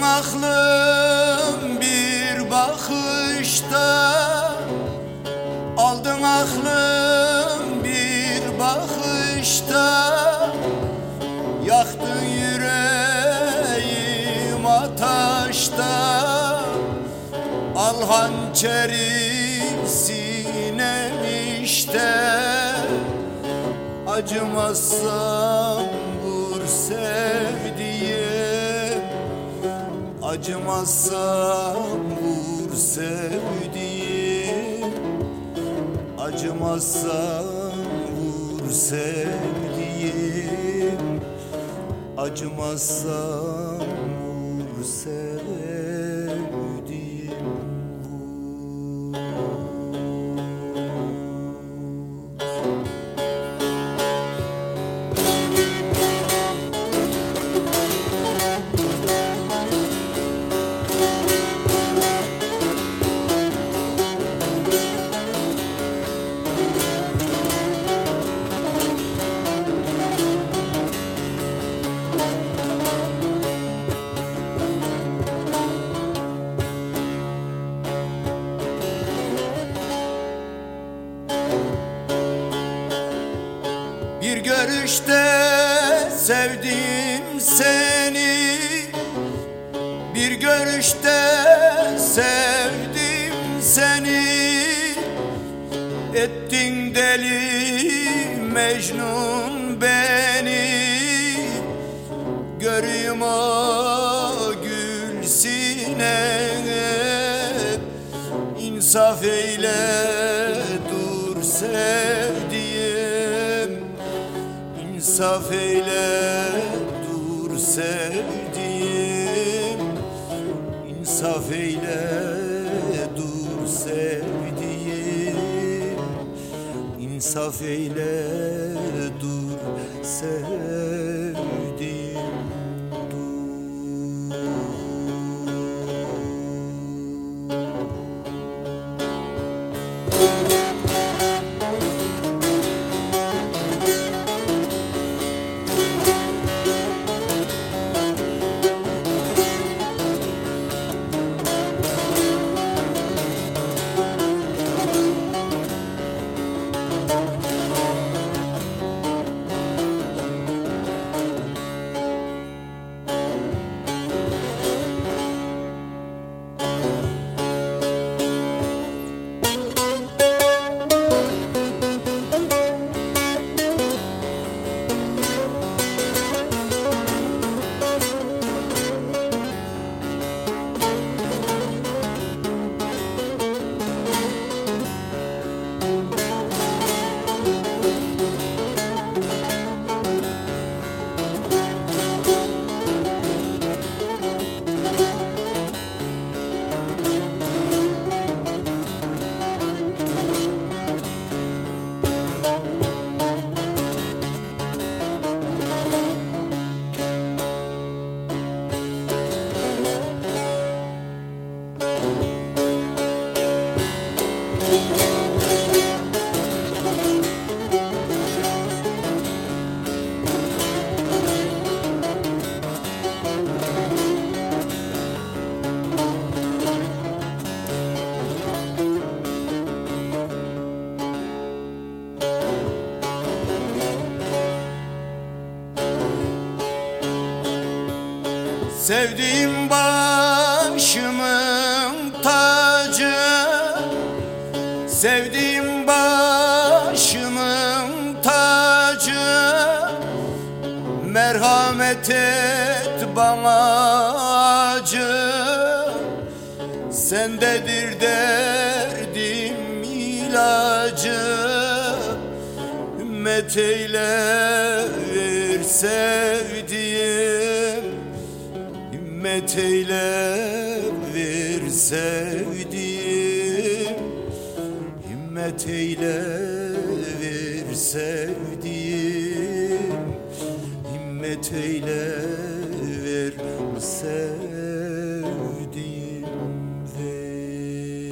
Aldın aklım bir bakışta. Aldın aklım bir bakışta. Yaktın yüreğim ataşta Al hançeri sinem işte. Acımazsam Acımazsam vur sevdiğim. Acımazsam vur sevdiğim. Acımazsam vur sevdiğim görüşte sevdim seni. Bir görüşte sevdim seni. Ettin deli Mecnun beni. Göreyim o gül sinem İnsaf eyle dur sevdiğim İnsaf eyle dur sevdiğim. İnsaf eyle dur sevdiğim. İnsaf eyle dur sevdiğim Sevdiğim başımın tacı Sevdiğim başımın tacı. Merhamet et bana acı Sendedir derdim ilacı. Ümmet eyle ver sevdiğim Himmet eyle ver sevdiğim. Himmet eyle ver sevdiğim. Himmet eyle ver sevdiğim ver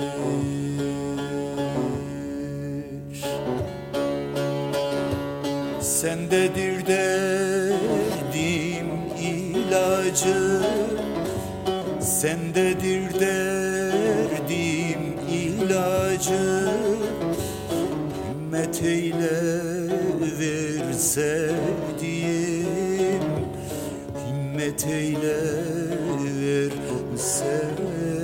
Sendedir derdim ilacı Sendedir derdim ilacı. Himmet eyle ver sevdiğim. Himmet eyle ver sevdiğim.